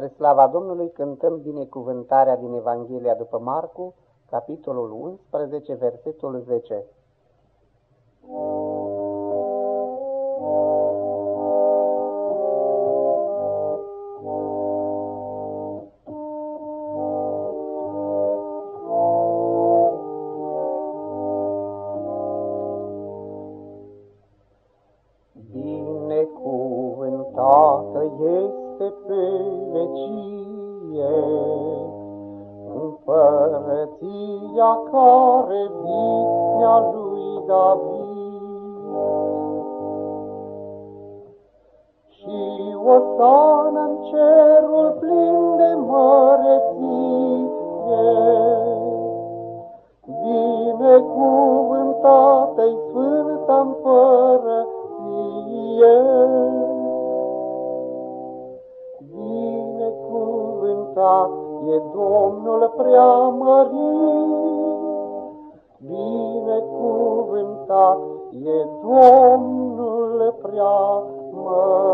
Spre slava Domnului cântăm binecuvântarea din Evanghelia după Marcu, capitolul 11, versetul 10. Pe vecie, împărăția care vine a lui David. Și o sană în cerul plin de măreție, binecuvântată-i Sfânta împărăție. Binecuvântat e Domnul preamărit, Binecuvântat e Domnul preamărit.